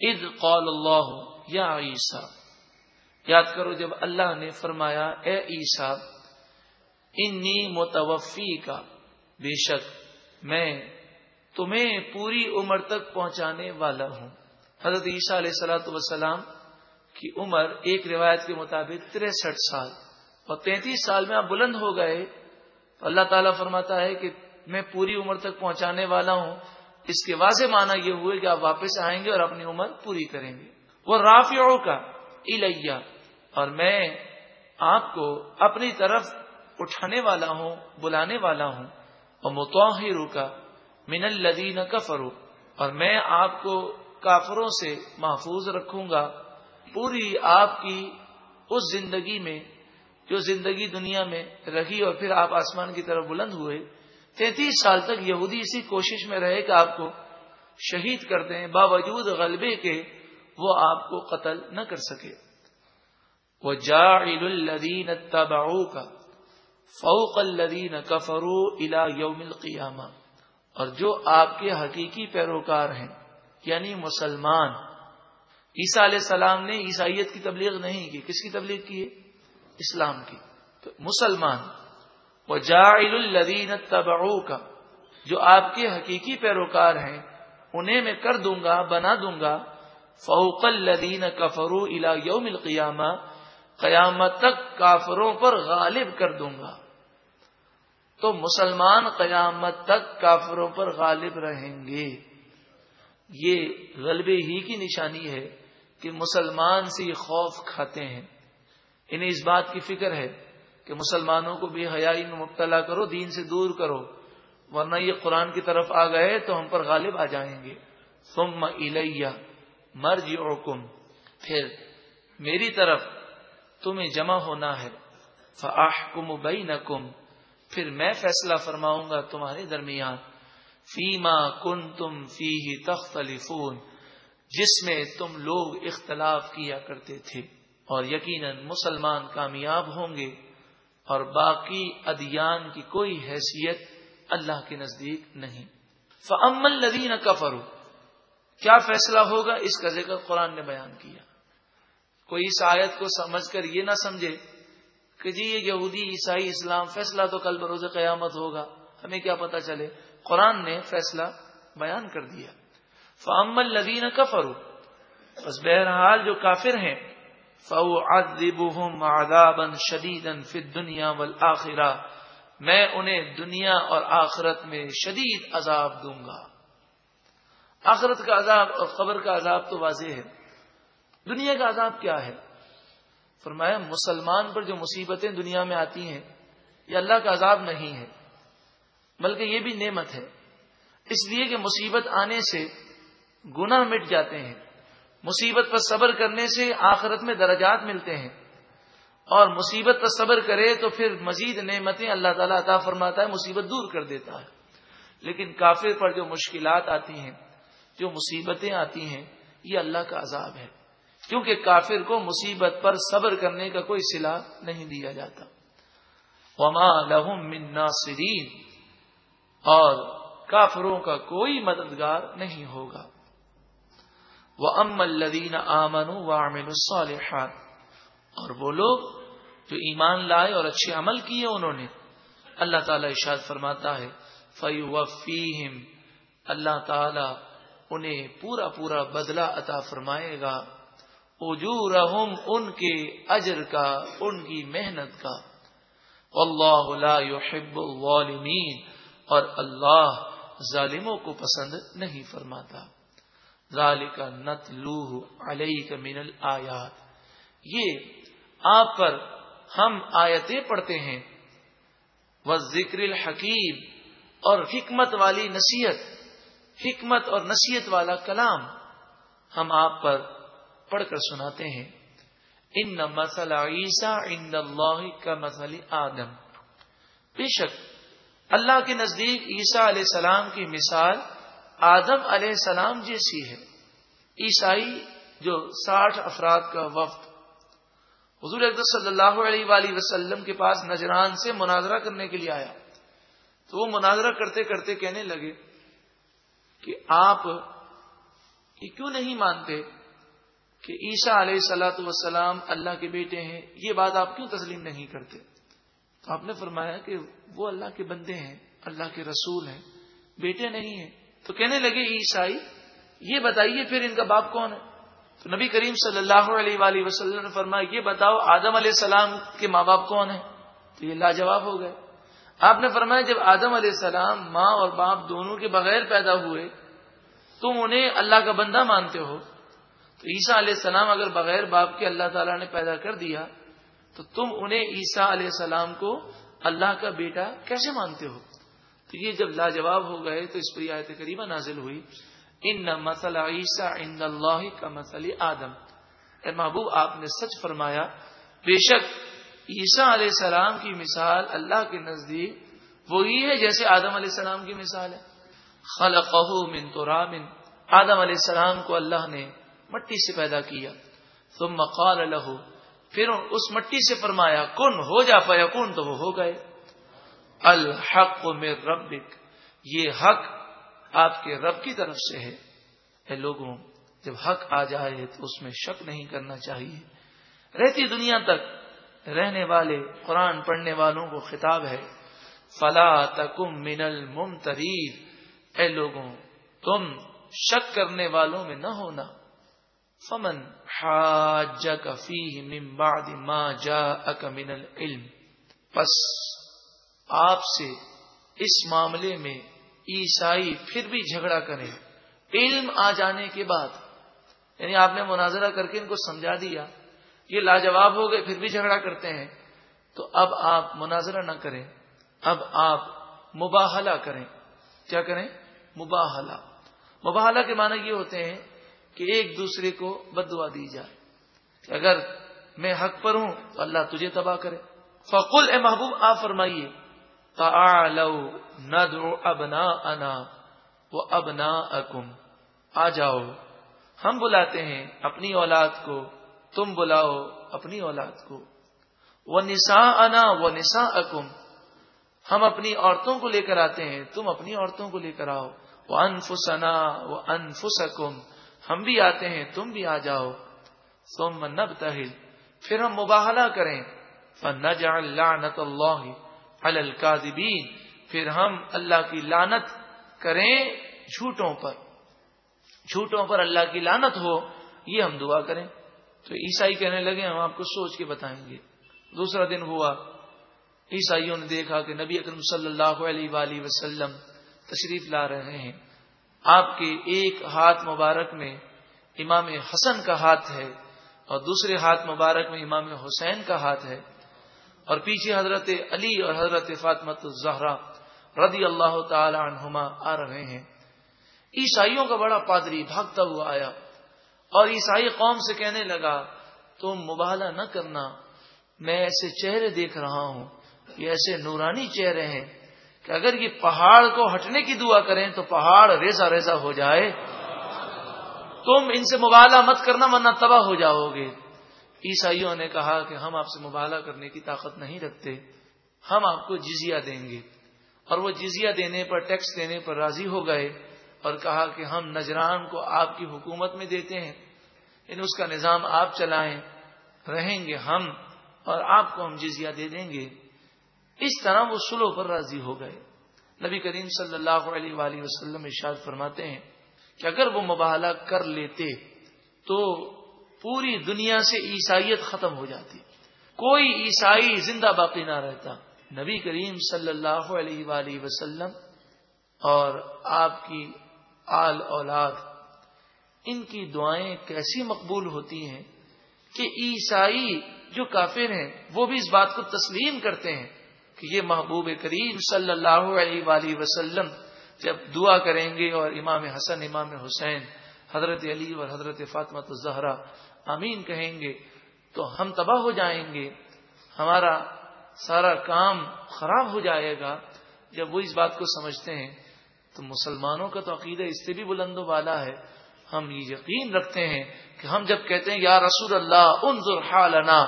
اد قول اللہ یا عیسا یاد کرو جب اللہ نے فرمایا، اے عیسا انی متوفی کا بے شک میں تمہیں پوری عمر تک پہنچانے والا ہوں۔ حضرت عیسیٰ علیہ سلاۃ وسلام کی عمر ایک روایت کے مطابق تریسٹھ سال، اور تینتیس سال میں آپ بلند ہو گئے۔ اللہ تعالیٰ فرماتا ہے کہ میں پوری عمر تک پہنچانے والا ہوں۔ اس کے واضح معنی یہ ہوئے کہ آپ واپس آئیں گے اور اپنی عمر پوری کریں گے۔ وہ رافیوں کا الیا اور میں آپ کو اپنی طرف اٹھانے والا ہوں، بلانے والا ہوں۔ اور متحر کا من الدین کفرو اور میں آپ کو کافروں سے محفوظ رکھوں گا۔ پوری آپ کی اس زندگی میں جو زندگی دنیا میں رہی اور پھر آپ آسمان کی طرف بلند ہوئے تینتیس سال تک یہودی اسی کوشش میں رہے کہ آپ کو شہید کر دیں، باوجود غلبے کے وہ آپ کو قتل نہ کر سکے۔ وہ جا الدین تباؤ کا فوق الدین کفرو الا یوم القیامہ اور جو آپ کے حقیقی پیروکار ہیں یعنی مسلمان۔ عیسیٰ علیہ السلام نے عیسائیت کی تبلیغ نہیں کی۔ کس کی تبلیغ کی ہے؟ اسلام کی۔ تو مسلمان۔ وہ جاعل الدین کا جو آپ کے حقیقی پیروکار ہیں، انہیں میں کر دوں گا، بنا دوں گا۔ فوق الدین کفرو الا یوم القیامہ قیامت تک کافروں پر غالب کر دوں گا۔ تو مسلمان قیامت تک کافروں پر غالب رہیں گے۔ یہ غلبے ہی کی نشانی ہے کہ مسلمان سے یہ خوف کھاتے ہیں۔ انہیں اس بات کی فکر ہے کہ مسلمانوں کو بھی حیائی میں مبتلا کرو، دین سے دور کرو، ورنہ یہ قرآن کی طرف آ گئے تو ہم پر غالب آ جائیں گے۔ ثم الیہ مرج اوکم پھر میری طرف تمہیں جمع ہونا ہے۔ فاح کم پھر میں فیصلہ فرماؤں گا تمہارے درمیان۔ فیما کن تم فی تخت جس میں تم لوگ اختلاف کیا کرتے تھے۔ اور یقیناً مسلمان کامیاب ہوں گے۔ اور باقی ادیان کی کوئی حیثیت اللہ کے نزدیک نہیں۔ فعمل لدین کفرو کیا فیصلہ ہوگا؟ اس کا ذکر قرآن نے بیان کیا۔ کوئی اس آیت کو سمجھ کر یہ نہ سمجھے کہ جی یہ یہودی، عیسائی، اسلام، فیصلہ تو کل بروز قیامت ہوگا۔ ہمیں کیا پتا چلے؟ قرآن نے فیصلہ بیان کر دیا۔ فعمل لدین کفرو بس بہرحال جو کافر ہیں فَأُعَذِّبُهُمْ عَذَابًا شَدِيدًا فِي الدُّنْيَا وَالْآخِرَةِ۔ میں انہیں دنیا اور آخرت میں شدید عذاب دوں گا۔ آخرت کا عذاب اور قبر کا عذاب تو واضح ہے۔ دنیا کا عذاب کیا ہے؟ فرمایا، مسلمان پر جو مصیبتیں دنیا میں آتی ہیں، یہ اللہ کا عذاب نہیں ہے، بلکہ یہ بھی نعمت ہے۔ اس لیے کہ مصیبت آنے سے گناہ مٹ جاتے ہیں۔ مصیبت پر صبر کرنے سے آخرت میں درجات ملتے ہیں۔ اور مصیبت پر صبر کرے تو پھر مزید نعمتیں اللہ تعالیٰ عطا فرماتا ہے، مصیبت دور کر دیتا ہے۔ لیکن کافر پر جو مشکلات آتی ہیں، جو مصیبتیں آتی ہیں، یہ اللہ کا عذاب ہے۔ کیونکہ کافر کو مصیبت پر صبر کرنے کا کوئی صلاح نہیں دیا جاتا۔ وما لہم من ناصرین اور کافروں کا کوئی مددگار نہیں ہوگا۔ وہ ام الدین آمن الصالحات اور وہ لوگ جو ایمان لائے اور اچھے عمل کیے انہوں نے، اللہ تعالی ارشاد فرماتا ہے فی اللہ تعالی انہیں پورا پورا بدلہ عطا فرمائے گا، اجورہم ان کے اجر کا، ان کی محنت کا۔ اللہ لا يحب الظالمین اور اللہ ظالموں کو پسند نہیں فرماتا۔ ذالک نتلوہ علیک من الآیات۔ یہ آپ پر ہم آیتیں پڑھتے ہیں۔ وہ ذکر الحکیم۔ اور حکمت والی نصیحت، حکمت اور نصیحت والا کلام ہم آپ پر پڑھ کر سناتے ہیں۔ ان مسل عیسیٰ ان اللہ کا مسل آدم۔ بے شک اللہ کے نزدیک عیسیٰ علیہ السلام کی مثال آدم علیہ السلام جیسی ہے۔ عیسائی جو ساٹھ افراد کا وفد۔ حضور صلی اللہ علیہ وآلہ وسلم کے پاس نجران سے مناظرہ کرنے کے لیے آیا۔ تو وہ مناظرہ کرتے کرتے کہنے لگے کہ آپ یہ کیوں نہیں مانتے کہ عیشا علیہ سلاۃ وسلام اللہ کے بیٹے ہیں؟ یہ بات آپ کیوں تسلیم نہیں کرتے؟ تو آپ نے فرمایا کہ وہ اللہ کے بندے ہیں، اللہ کے رسول ہیں، بیٹے نہیں ہیں۔ تو کہنے لگے عیسائی، یہ بتائیے پھر ان کا باپ کون ہے؟ تو نبی کریم صلی اللہ علیہ وآلہ وسلم نے فرمایا، یہ بتاؤ، آدم علیہ السلام کے ماں باپ کون ہیں؟ تو یہ لاجواب ہو گئے۔ آپ نے فرمایا، جب آدم علیہ السلام ماں اور باپ دونوں کے بغیر پیدا ہوئے، تم انہیں اللہ کا بندہ مانتے ہو؟ تو عیسیٰ علیہ السلام اگر بغیر باپ کے اللہ تعالیٰ نے پیدا کر دیا، تو تم انہیں عیسیٰ علیہ السلام کو اللہ کا بیٹا کیسے مانتے ہو؟ تو یہ جب لاجواب ہو گئے تو اس پر آیت قریبہ نازل ہوئی ان نہ مسئلہ عیسیٰ ان اللہ کا مسئلہ آدم اے محبوب، آپ نے سچ فرمایا، بے شک عیسیٰ علیہ السلام کی مثال اللہ کے نزدیک وہی ہے جیسے آدم علیہ السلام کی مثال ہے۔ خلقہ من تراب، آدم علیہ السلام کو اللہ نے مٹی سے پیدا کیا۔ ثم قال له، پھر اس مٹی سے فرمایا، کن، ہو جا پایا کن تو وہ ہو گئے۔ الحق میں ربک۔ یہ حق آپ کے رب کی طرف سے ہے۔ اے لوگوں، جب حق آ جائے تو اس میں شک نہیں کرنا چاہیے۔ رہتی دنیا تک رہنے والے، قرآن پڑھنے والوں کو خطاب ہے، فلا تکم من الممتریر اے لوگوں، تم شک کرنے والوں میں نہ ہونا۔ فمن حاجک فیہ من بعد ما جاءک من العلم۔ پس آپ سے اس معاملے میں عیسائی پھر بھی جھگڑا کریں۔ علم آ جانے کے بعد یعنی آپ نے مناظرہ کر کے ان کو سمجھا دیا، یہ لاجواب ہو گئے، پھر بھی جھگڑا کرتے ہیں۔ تو اب آپ مناظرہ نہ کریں، اب آپ مباہلہ کریں۔ کیا کریں؟ مباہلہ۔ مباہلہ کے معنی یہ ہوتے ہیں کہ ایک دوسرے کو بدوا دی جائے۔ کہ اگر میں حق پر ہوں تو اللہ تجھے تباہ کرے۔ فقل، اے محبوب، آپ فرمائیے تعالوا ندعو ابناءنا و ابناءکم۔ آ جاؤ، ہم بلاتے ہیں اپنی اولاد کو، تم بلاؤ اپنی اولاد کو۔ وہ نسا انا وہ نسا اکم ہم اپنی عورتوں کو لے کر آتے ہیں، تم اپنی عورتوں کو لے کر آؤ۔ وہ انفسنا وہ انفسکم۔ ہم بھی آتے ہیں، تم بھی آ جاؤ۔ سوم نب تہل پھر ہم مباہلہ کریں۔ فن لعنت اللہ الکاذبین پھر ہم اللہ کی لانت کریں جھوٹوں پر۔ جھوٹوں پر اللہ کی لانت ہو، یہ ہم دعا کریں۔ تو عیسائی کہنے لگے، ہم آپ کو سوچ کے بتائیں گے۔ دوسرا دن ہوا، عیسائیوں نے دیکھا کہ نبی اکرم صلی اللہ علیہ وآلہ وسلم تشریف لا رہے ہیں۔ آپ کے ایک ہاتھ مبارک میں امام حسن کا ہاتھ ہے اور دوسرے ہاتھ مبارک میں امام حسین کا ہاتھ ہے۔ اور پیچھے حضرت علی اور حضرت فاطمت الزہرا رضی اللہ تعالی عنہما آ رہے ہیں۔ عیسائیوں کا بڑا پادری بھاگتا ہوا آیا اور عیسائی قوم سے کہنے لگا، تم مباہلہ نہ کرنا، میں ایسے چہرے دیکھ رہا ہوں، یہ ایسے نورانی چہرے ہیں کہ اگر یہ پہاڑ کو ہٹنے کی دعا کریں تو پہاڑ ریزا ریزا ہو جائے۔ تم ان سے مباہلہ مت کرنا، ورنہ تباہ ہو جاؤ گے۔ عیسائیوں نے کہا کہ ہم آپ سے مبالہ کرنے کی طاقت نہیں رکھتے، ہم آپ کو جزیہ دیں گے۔ اور وہ جزیہ دینے پر، ٹیکس دینے پر راضی ہو گئے اور کہا کہ ہم نجران کو آپ کی حکومت میں دیتے ہیں۔ یعنی اس کا نظام آپ چلائیں، رہیں گے ہم اور آپ کو ہم جزیہ دے دیں گے۔ اس طرح وہ سلو پر راضی ہو گئے۔ نبی کریم صلی اللہ علیہ وآلہ وسلم ارشاد فرماتے ہیں کہ اگر وہ مباہلہ کر لیتے تو پوری دنیا سے عیسائیت ختم ہو جاتی کوئی عیسائی زندہ باقی نہ رہتا۔ نبی کریم صلی اللہ علیہ وآلہ وسلم اور آپ کی آل اولاد، ان کی دعائیں کیسی مقبول ہوتی ہیں کہ عیسائی جو کافر ہیں، وہ بھی اس بات کو تسلیم کرتے ہیں کہ یہ محبوب کریم صلی اللہ علیہ وآلہ وسلم جب دعا کریں گے اور امام حسن، امام حسین، حضرت علی اور حضرت فاطمت الزہرا امین کہیں گے، تو ہم تباہ ہو جائیں گے، ہمارا سارا کام خراب ہو جائے گا۔ جب وہ اس بات کو سمجھتے ہیں، تو مسلمانوں کا تو عقیدہ اس سے بھی بلند و بالا ہے۔ ہم یہ یقین رکھتے ہیں کہ ہم جب کہتے ہیں، یا رسول اللہ، انظر حالنا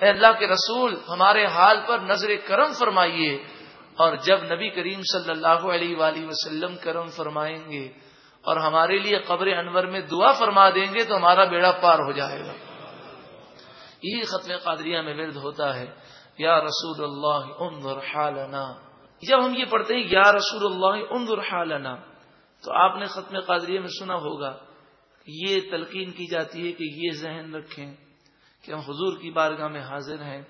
اے اللہ کے رسول، ہمارے حال پر نظر کرم فرمائیے۔ اور جب نبی کریم صلی اللہ علیہ وآلہ وسلم کرم فرمائیں گے اور ہمارے لیے قبر انور میں دعا فرما دیں گے تو ہمارا بیڑا پار ہو جائے گا۔ یہی ختم قادریہ میں ورد ہوتا ہے۔ یا رسول اللہ، انظر حالنا۔ جب ہم یہ پڑھتے ہیں، یا رسول اللہ، انظر حالنا۔ تو آپ نے ختم قادریہ میں سنا ہوگا یہ تلقین کی جاتی ہے کہ یہ ذہن رکھیں کہ ہم حضور کی بارگاہ میں حاضر ہیں،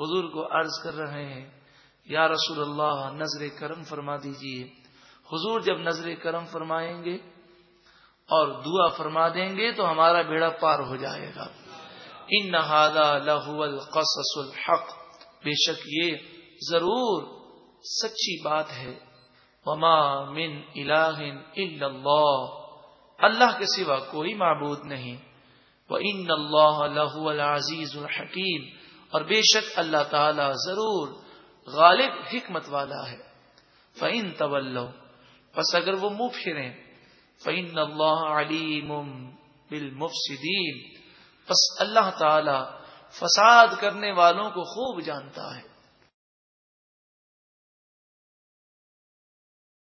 حضور کو عرض کر رہے ہیں۔ یا رسول اللہ، نظر کرم فرما دیجیے۔ حضور جب نظر کرم فرمائیں گے اور دعا فرما دیں گے تو ہمارا بیڑا پار ہو جائے گا۔ ان نہادا لہو القصص الحق۔ بے شک یہ ضرور سچی بات ہے۔ وما من الہ الا اللہ۔ اللہ کے سوا کوئی معبود نہیں۔ وہ ان اللہ لہو العزیز الحکیم اور بے شک اللہ تعالی ضرور غالب حکمت والا ہے۔ فعین طول بس اگر وہ منہ پھریں فعین اللہ علیم بالمفسدین بس اللہ تعالی فساد کرنے والوں کو خوب جانتا ہے۔